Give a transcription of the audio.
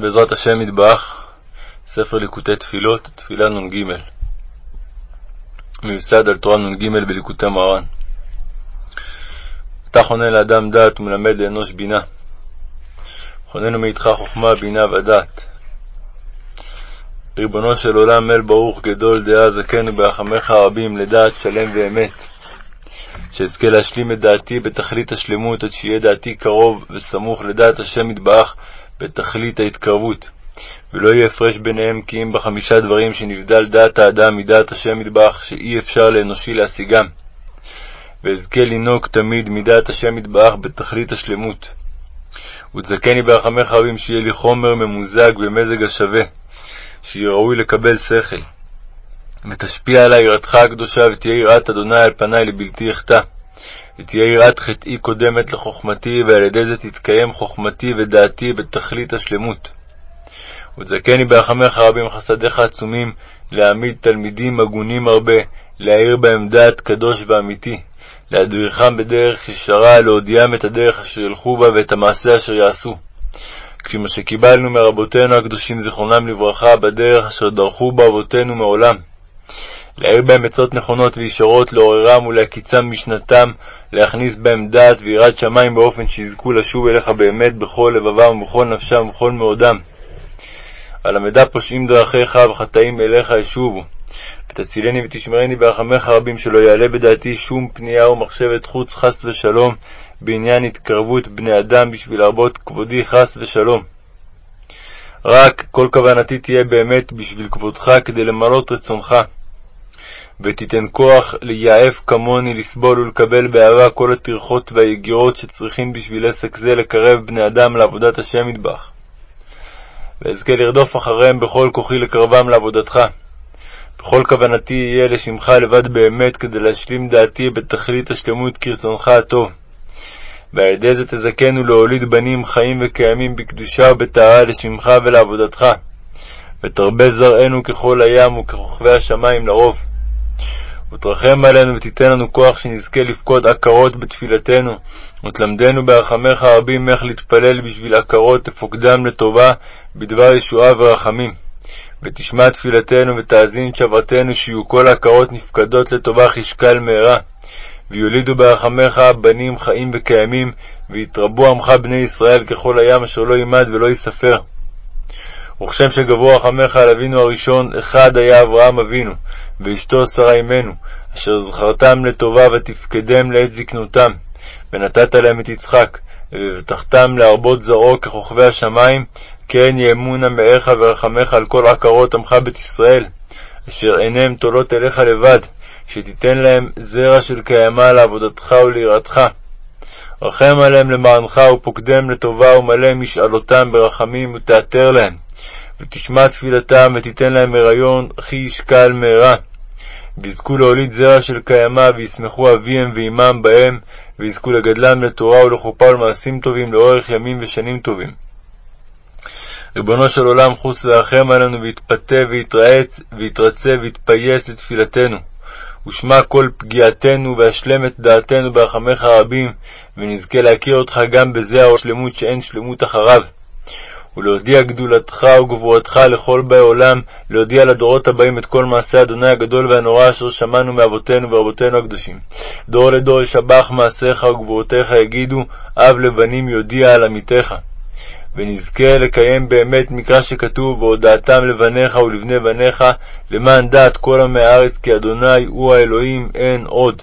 בעזרת השם יתברך, ספר ליקוטי תפילות, תפילה נ"ג, מיוסד על תורה נ"ג בליקוטי מרן. אתה חונה לאדם דעת ומלמד לאנוש בינה. חוננו מאיתך חוכמה, בינה ודעת. ריבונו של עולם, אל ברוך גדול דעה זכנו ברחמך הרבים לדעת שלם ואמת. שאזכה להשלים את דעתי בתכלית השלמות, עד שיהיה דעתי קרוב וסמוך לדעת השם יתברך בתכלית ההתקרבות, ולא יהיה הפרש ביניהם כי אם בחמישה דברים שנבדל דעת האדם מדעת השם יתברך, שאי אפשר לאנושי להשיגם. ואזכה לנהוג תמיד מדעת השם יתברך בתכלית השלמות. ותזכני ברחמך רבים שיהיה לי חומר ממוזג במזג השווה, שיהיה ראוי לקבל שכל. ותשפיע עלי יראתך הקדושה, ותהיה יראת אדוני על פני לבלתי אחטא. ותהיה יראת חטאי קודמת לחוכמתי, ועל ידי זה תתקיים חוכמתי ודעתי בתכלית השלמות. ותזכני ברחמך רבים חסדיך עצומים, להעמיד תלמידים הגונים הרבה, להאיר בהם דעת קדוש ואמיתי, להדריכם בדרך ישרה, להודיעם את הדרך אשר ילכו בה ואת המעשה אשר יעשו. כשמה שקיבלנו מרבותינו הקדושים זיכרונם לברכה, בדרך אשר דרכו בה אבותינו מעולם. להאיר בהם עצות נכונות וישרות, לעוררם ולהקיצם משנתם, להכניס בהם דעת ויראת שמיים באופן שיזכו לשוב אליך באמת בכל לבבם ובכל נפשם ובכל מאודם. הלמדה פושעים דרכיך וחטאים אליך ישובו. ותצילני ותשמרני ברחמך רבים, שלא יעלה בדעתי שום פנייה ומחשבת חוץ חס ושלום בעניין התקרבות בני אדם בשביל להרבות כבודי חס ושלום. רק כל כוונתי תהיה באמת בשביל כבודך כדי למלות רצונך. ותיתן כוח ליעף כמוני לסבול ולקבל באהבה כל הטרחות והיגירות שצריכים בשביל עסק זה לקרב בני אדם לעבודת השם ידבח. ואזכה לרדוף אחריהם בכל כוחי לקרבם לעבודתך. בכל כוונתי יהיה לשמך לבד באמת, כדי להשלים דעתי בתכלית השלמות כרצונך הטוב. ועל ידי זה תזכנו להוליד בנים חיים וקיימים בקדושה ובטהרה לשמך ולעבודתך. ותרבה זרענו ככל הים וככוכבי השמיים לרוב. ותרחם עלינו ותיתן לנו כוח שנזכה לפקוד עקרות בתפילתנו, ותלמדנו ברחמך הרבים איך להתפלל בשביל עקרות תפוקדם לטובה בדבר ישועה ורחמים. ותשמע תפילתנו ותאזין שוועתנו שיהיו כל העקרות נפקדות לטובה חשקל מהרה. ויולידו ברחמך בנים חיים וקיימים, ויתרבו עמך בני ישראל ככל הים אשר לא יימד ולא ייספר. וכשם שגברו רחמך על אבינו הראשון, אחד היה אברהם אבינו, ואשתו שרה אמנו, אשר זכרתם לטובה ותפקדם לעת זקנותם, ונתת להם את יצחק, ובטחתם להרבות זרעו ככוכבי השמיים, כן יאמונה מאיך ורחמך על כל עקרות עמך בית ישראל, אשר עיניהם תולות אליך לבד, שתיתן להם זרע של קיימא לעבודתך וליראתך. רחם עליהם למענך ופוקדם לטובה ומלא משאלותם ברחמים ותעתר להם. ותשמע תפילתם ותיתן להם הריון הכי ישקל מהרה. ויזכו להוליד זרע של קיימא וישמחו אביהם ואמם בהם, ויזכו לגדלם לתורה ולחופה ולמעשים טובים לאורך ימים ושנים טובים. ריבונו של עולם, חוס ורחם עלינו, ויתפתה ויתרעץ, ויתרצה ויתפייס לתפילתנו. ושמע כל פגיעתנו, והשלם את דעתנו ברחמך הרבים, ונזכה להכיר אותך גם בזה השלמות שאין שלמות אחריו. ולהודיע גדולתך וגבורתך לכל באי עולם, להודיע לדורות הבאים את כל מעשה אדוני הגדול והנורא אשר שמענו מאבותינו ורבותינו הקדושים. דור לדור ישבח מעשיך וגבורותיך יגידו, אב לבנים יודיע על עמיתך. ונזכה לקיים באמת מקרא שכתוב, והודעתם לבניך ולבני בניך, למען דעת כל עמי הארץ, כי אדוני הוא האלוהים, אין עוד.